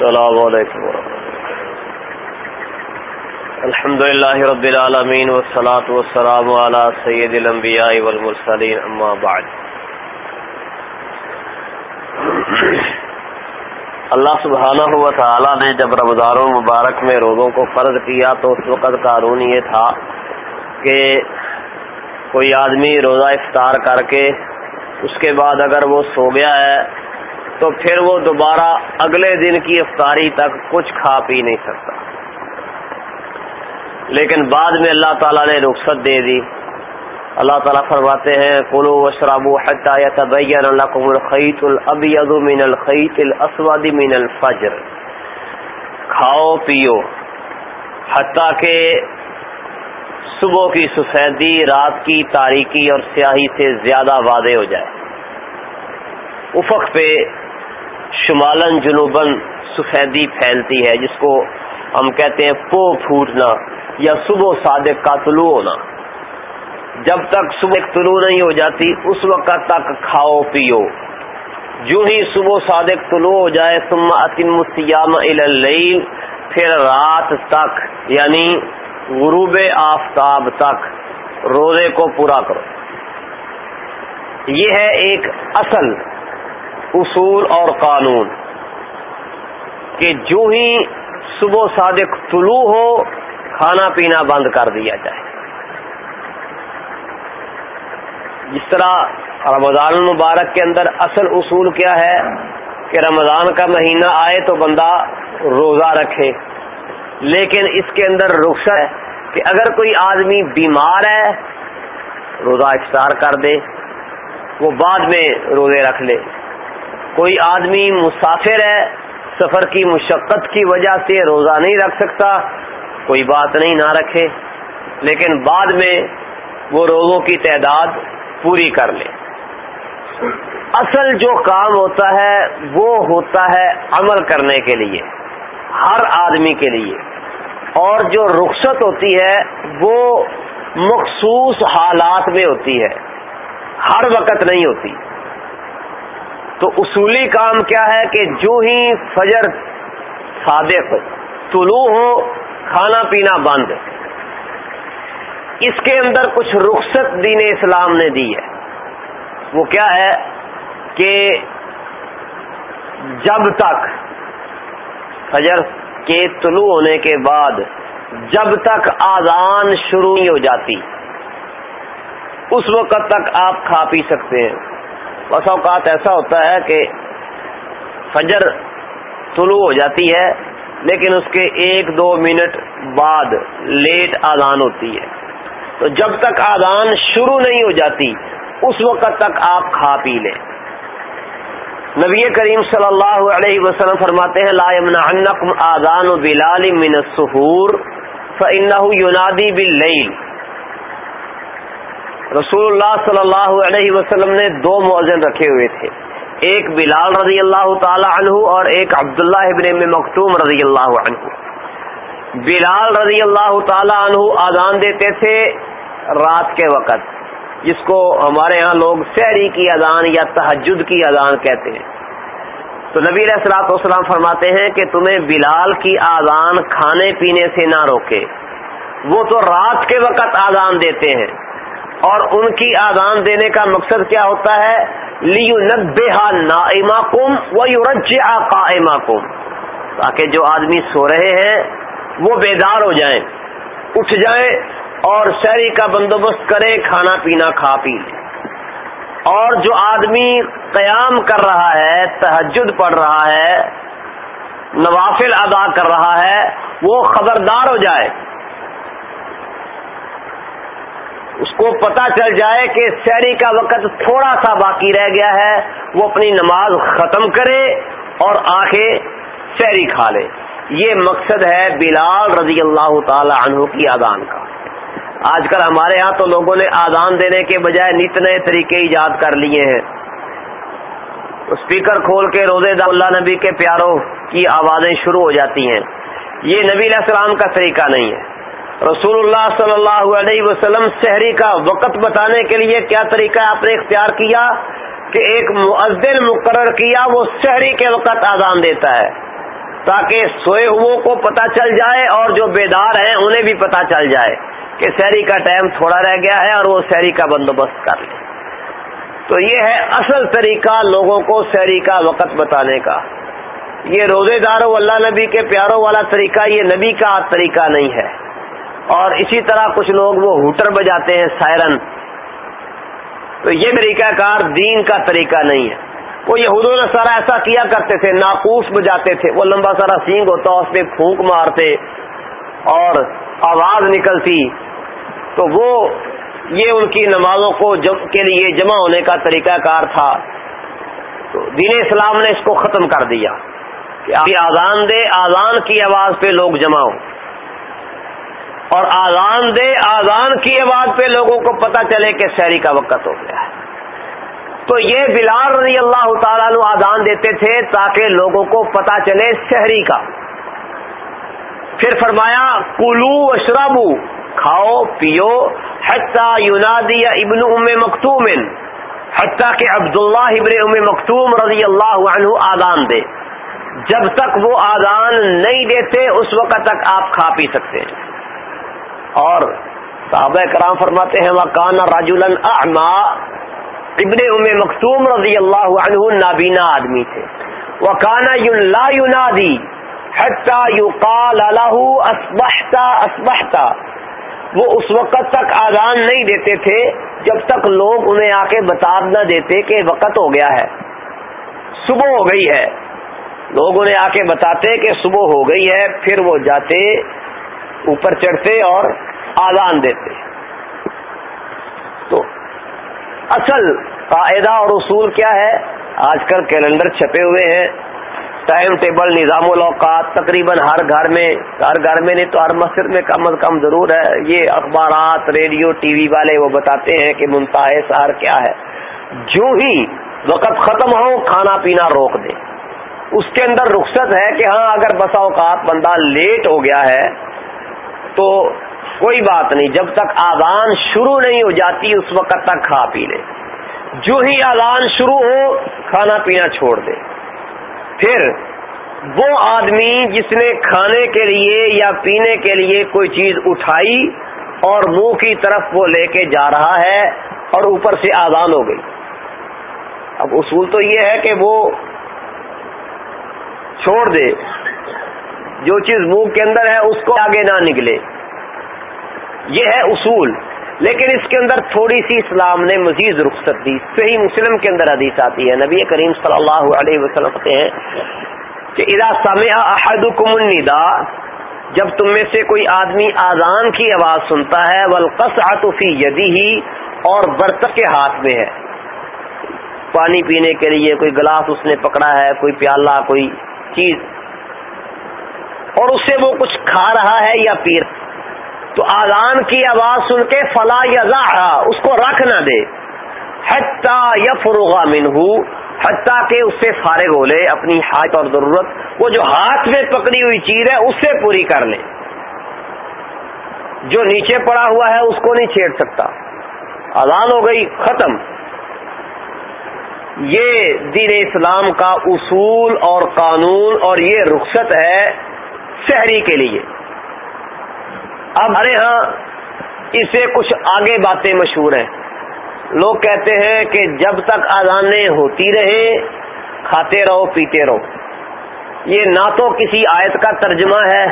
السلام علیکم الحمد للہ رب العالمین والصلاة والسلام على سید الانبیاء والمرسلین، اما بعد۔ اللہ سبحانہ و تعالی نے جب رمضان المبارک میں روزوں کو فرض کیا تو اس وقت قانون یہ تھا کہ کوئی آدمی روزہ افطار کر کے اس کے بعد اگر وہ سو گیا ہے تو پھر وہ دوبارہ اگلے دن کی افطاری تک کچھ کھا پی نہیں سکتا۔ لیکن بعد میں اللہ تعالیٰ نے رخصت دے دی۔ اللہ تعالیٰ فرماتے ہیں کلو وشرابو حتبین الخیط الابید من الخیط الاسود من الفجر۔ کھاؤ، پیو۔ حتیٰ کہ صبح کی سفیدی، رات کی تاریکی اور سیاہی سے زیادہ واضح ہو جائے۔ افق پہ شمالن جنوبن سفیدی پھیلتی ہے، جس کو ہم کہتے ہیں پو پھوٹنا یا صبح صادق کا طلوع ہونا۔ جب تک صبح طلوع نہیں ہو جاتی، اس وقت تک کھاؤ، پیو۔ جو ہی صبح صادق طلوع ہو جائے، ثم اتم سیام اللیل، پھر رات تک یعنی غروب آفتاب تک روزے کو پورا کرو۔ یہ ہے ایک اصل اصول اور قانون کہ جو ہی صبح صادق طلوع ہو، کھانا پینا بند کر دیا جائے۔ جس طرح رمضان المبارک کے اندر اصل اصول کیا ہے کہ رمضان کا مہینہ آئے تو بندہ روزہ رکھے۔ لیکن اس کے اندر رخصت ہے کہ اگر کوئی آدمی بیمار ہے، روزہ افطار کر دے، وہ بعد میں روزے رکھ لے۔ کوئی آدمی مسافر ہے، سفر کی مشقت کی وجہ سے روزہ نہیں رکھ سکتا، کوئی بات نہیں، نہ رکھے۔ لیکن بعد میں وہ روزوں کی تعداد پوری کر لے۔ اصل جو کام ہوتا ہے، وہ ہوتا ہے عمل کرنے کے لیے، ہر آدمی کے لیے۔ اور جو رخصت ہوتی ہے، وہ مخصوص حالات میں ہوتی ہے۔ ہر وقت نہیں ہوتی۔ تو اصولی کام کیا ہے کہ جو ہی فجر صادق طلوع ہو، کھانا پینا بند اس کے اندر کچھ رخصت دین اسلام نے دی ہے۔ وہ کیا ہے کہ جب تک فجر کے طلوع ہونے کے بعد جب تک آزان شروع نہیں ہو جاتی، اس وقت تک آپ کھا پی سکتے ہیں۔ بس اوقات ایسا ہوتا ہے کہ فجر طلوع ہو جاتی ہے، لیکن اس کے ایک دو منٹ بعد لیٹ آزان ہوتی ہے۔ تو جب تک آزان شروع نہیں ہو جاتی، اس وقت تک آپ کھا پی لیں۔ نبی کریم صلی اللہ علیہ وسلم فرماتے ہیں، لا يمنعنکم آذان بلال من السحور فإنه ينادي باللیل۔ رسول اللہ صلی اللہ علیہ وسلم نے دو مؤذن رکھے ہوئے تھے۔ ایک بلال رضی اللہ تعالی عنہ اور ایک عبداللہ ابن مختوم رضی اللہ عنہ۔ بلال رضی اللہ تعالی عنہ آزان دیتے تھے رات کے وقت، جس کو ہمارے ہاں لوگ سحری کی اذان یا تحجد کی اذان کہتے ہیں۔ تو نبی السلاط وسلام فرماتے ہیں کہ تمہیں بلال کی آزان کھانے پینے سے نہ روکے۔ وہ تو رات کے وقت آزان دیتے ہیں۔ اور ان کی آزان دینے کا مقصد کیا ہوتا ہے؟ لیو نبا نا کم و یورج کم تاکہ جو آدمی سو رہے ہیں، وہ بیدار ہو جائیں، اٹھ جائیں اور شہری کا بندوبست کریں، کھانا پینا کھا پی لیں۔ اور جو آدمی قیام کر رہا ہے تحجد پڑھ رہا ہے، نوافل ادا کر رہا ہے، وہ خبردار ہو جائے۔ اس کو پتا چل جائے کہ شہری کا وقت تھوڑا سا باقی رہ گیا ہے، وہ اپنی نماز ختم کرے اور آنکھیں شہری کھا لے۔ یہ مقصد ہے بلال رضی اللہ تعالی عنہ کی آدان کا۔ آج کل ہمارے ہاں تو لوگوں نے آدان دینے کے بجائے نت نئے طریقے ایجاد کر لیے ہیں۔ اسپیکر کھول کے روزے دا اللہ نبی کے پیاروں کی آوازیں شروع ہو جاتی ہیں۔ یہ نبی علیہ السلام کا طریقہ نہیں ہے۔ رسول اللہ صلی اللہ علیہ وسلم شہری کا وقت بتانے کے لیے کیا طریقہ آپ نے اختیار کیا کہ ایک مؤذن مقرر کیا، وہ شہری کے وقت آزان دیتا ہے تاکہ سوئے ہوئے کو پتہ چل جائے اور جو بیدار ہیں انہیں بھی پتہ چل جائے کہ سیری کا ٹائم تھوڑا رہ گیا ہے اور وہ سیری کا بندوبست کر لیں تو یہ ہے اصل طریقہ لوگوں کو سیری کا وقت بتانے کا۔ یہ روزے داروں اللہ نبی کے پیاروں والا طریقہ، یہ نبی کا طریقہ نہیں ہے۔ اور اسی طرح کچھ لوگ وہ ہوٹر بجاتے ہیں سائرن۔ تو یہ طریقہ کار دین کا طریقہ نہیں ہے۔ وہ یہ سارا ایسا کیا کرتے تھے، ناقوس بجاتے تھے۔ وہ لمبا سارا سینگ ہوتا، اس پہ پھونک مارتے اور آواز نکلتی۔ تو وہ یہ ان کی نمازوں کو کے لیے جمع ہونے کا طریقہ کار تھا۔ تو دین اسلام نے اس کو ختم کر دیا کہ آپ آزان دے آزان کی آواز پہ لوگ جمع ہو اور آزان دے، آزان کی آواز پہ لوگوں کو پتہ چلے کہ شہری کا وقت ہو گیا ہے۔ تو یہ بلال رضی اللہ تعالیٰ آزان دیتے تھے تاکہ لوگوں کو پتہ چلے شہری کا۔ پھر فرمایا، کلو اشرابو کھاؤ، پیو، حتیٰ یونادی ابن ام مختوم حتیٰ کہ عبداللہ ابن ام مختوم رضی اللہ عنہ آزان دے۔ جب تک وہ آزان نہیں دیتے، اس وقت تک آپ کھا پی سکتے ہیں۔ اور صحابہ کرام فرماتے ہیں وہ کانا راج اعما ابن ام مختوم رضی اللہ عنہ نابینا آدمی تھے۔ وہ کانا لا یونادی حتیٰ یقال اسبحتا اسبحتا وہ اس وقت تک آزان نہیں دیتے تھے، جب تک لوگ انہیں آ کے بتا نہ دیتے کہ وقت ہو گیا ہے، صبح ہو گئی ہے۔ لوگ انہیں آ کے بتاتے کہ صبح ہو گئی ہے، پھر وہ جاتے اوپر چڑھتے اور آزان دیتے۔ تو اصل قاعدہ اور اصول کیا ہے؟ آج کل کیلنڈر چھپے ہوئے ہیں۔ ٹائم ٹیبل، نظام الاوقات تقریباً ہر گھر میں، ہر گھر میں نہیں تو ہر مسجد میں کم از کم ضرور ہے۔ یہ اخبارات، ریڈیو، ٹی وی والے وہ بتاتے ہیں کہ منتاح سہر کیا ہے۔ جو ہی وقت ختم ہو، کھانا پینا روک دیں اس کے اندر رخصت ہے کہ ہاں اگر بسا اوقات بندہ لیٹ ہو گیا ہے تو کوئی بات نہیں، جب تک آزان شروع نہیں ہو جاتی، اس وقت تک کھا پی لے۔ جو ہی آزان شروع ہو، کھانا پینا چھوڑ دے۔ پھر وہ آدمی جس نے کھانے کے لیے یا پینے کے لیے کوئی چیز اٹھائی اور منہ کی طرف وہ لے کے جا رہا ہے اور اوپر سے آزان ہو گئی۔ اب اصول تو یہ ہے کہ وہ چھوڑ دے۔ جو چیز منہ کے اندر ہے، اس کو آگے نہ نکلے۔ یہ ہے اصول۔ لیکن اس کے اندر تھوڑی سی اسلام نے مزید رخصت دی۔ صحیح مسلم کے اندر حدیث آتی ہے۔ نبی کریم صلی اللہ علیہ وسلم کہتے ہیں کہ ادا سمع احدکم الندا جب تم میں سے کوئی آدمی آزان کی آواز سنتا ہے ولقص فی یدی ہی اور برتن کے ہاتھ میں ہے۔ پانی پینے کے لیے کوئی گلاس اس نے پکڑا ہے، کوئی پیالہ، کوئی چیز۔ اور اس سے وہ کچھ کھا رہا ہے یا پی رہا تو آزان کی آواز سن کے فلا یا اس کو رکھ نہ دے۔ حتیٰ یا فروغ منہ، حتیٰ کہ اس سے فارغ ہو لے اپنی ہاتھ اور ضرورت۔ وہ جو ہاتھ میں پکڑی ہوئی چیز ہے، اس سے پوری کر لے۔ جو نیچے پڑا ہوا ہے، اس کو نہیں چھیڑ سکتا۔ آزان ہو گئی، ختم۔ یہ دین اسلام کا اصول اور قانون اور یہ رخصت ہے شہری کے لیے۔ اب ہمارے ہاں اسے کچھ آگے باتیں مشہور ہیں۔ لوگ کہتے ہیں کہ جب تک آزانیں ہوتی رہے کھاتے رہو، پیتے رہو۔ یہ نہ تو کسی آیت کا ترجمہ ہے،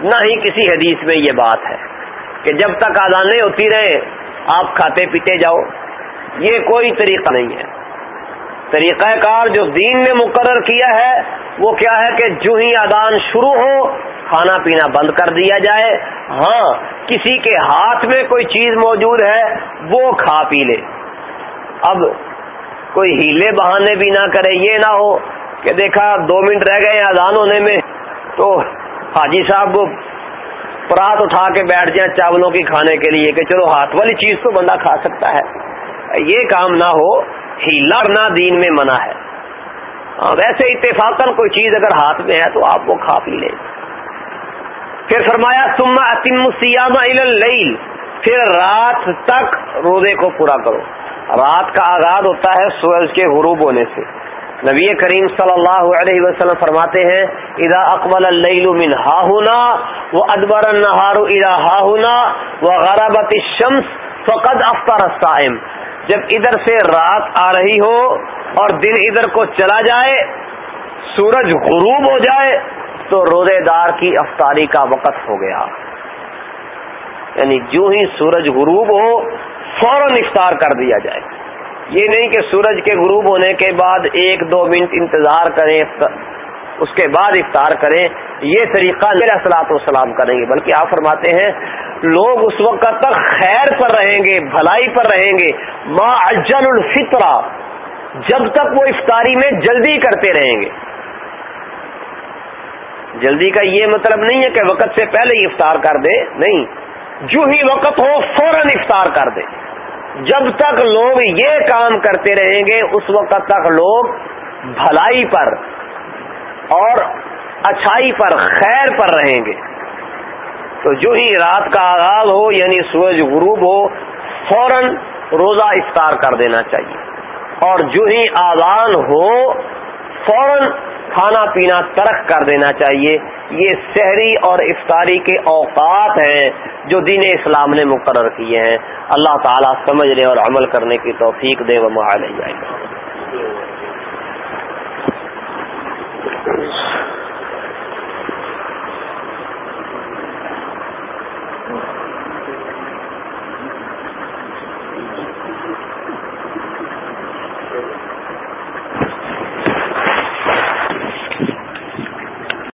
نہ ہی کسی حدیث میں یہ بات ہے کہ جب تک آزانیں ہوتی رہے آپ کھاتے پیتے جاؤ۔ یہ کوئی طریقہ نہیں ہے۔ طریقہ کار جو دین نے مقرر کیا ہے، وہ کیا ہے کہ جو ہی آدان شروع ہو، کھانا پینا بند کر دیا جائے۔ ہاں کسی کے ہاتھ میں کوئی چیز موجود ہے، وہ کھا پی لے۔ اب کوئی ہیلے بہانے بھی نہ کرے، یہ نہ ہو کہ دیکھا دو منٹ رہ گئے آدان ہونے میں، تو حاجی صاحب کو پرات اٹھا کے بیٹھ جائیں چاولوں کی کھانے کے لیے کہ چلو ہاتھ والی چیز تو بندہ کھا سکتا ہے۔ یہ کام نہ ہو۔ ہیلا نہ دین میں منع ہے۔ ہاں، ویسے اتفاقاً کوئی چیز اگر ہاتھ میں ہے تو آپ وہ کھا پی لیں۔ پھر فرمایا سما اتم سیامہ پھر رات تک روزے کو پورا کرو۔ رات کا آغاز ہوتا ہے سورج کے غروب ہونے سے۔ نبی کریم صلی اللہ علیہ وسلم فرماتے ہیں ادا اقبال من ہا ہونا وہ ادبر النہار ادا ہا ہونا وہ غرابت شمس فقد افطار الصائم۔ جب ادھر سے رات آ رہی ہو اور دن ادھر کو چلا جائے، سورج غروب ہو جائے، تو روزے دار کی افطاری کا وقت ہو گیا۔ یعنی جو ہی سورج غروب ہو، فوراً افطار کر دیا جائے۔ یہ نہیں کہ سورج کے غروب ہونے کے بعد ایک دو منٹ انتظار کریں اس کے بعد افطار کریں۔ یہ طریقہ میرے اصلاط وسلام کریں گے بلکہ آپ فرماتے ہیں، لوگ اس وقت تک خیر پر رہیں گے، بھلائی پر رہیں گے۔ ما اجل الفطرہ، جب تک وہ افطاری میں جلدی کرتے رہیں گے۔ جلدی کا یہ مطلب نہیں ہے کہ وقت سے پہلے ہی افطار کر دے، نہیں۔ جو ہی وقت ہو، فوراً افطار کر دے۔ جب تک لوگ یہ کام کرتے رہیں گے، اس وقت تک لوگ بھلائی پر اور اچھائی پر، خیر پر رہیں گے۔ تو جو ہی رات کا آغاز ہو یعنی سورج غروب ہو، فوراً روزہ افطار کر دینا چاہیے۔ اور جو ہی آزان ہو، فوراً کھانا پینا ترک کر دینا چاہیے۔ یہ شہری اور افطاری کے اوقات ہیں جو دین اسلام نے مقرر کیے ہیں۔ اللہ تعالیٰ سمجھنے اور عمل کرنے کی توفیق دے و جائے گا جی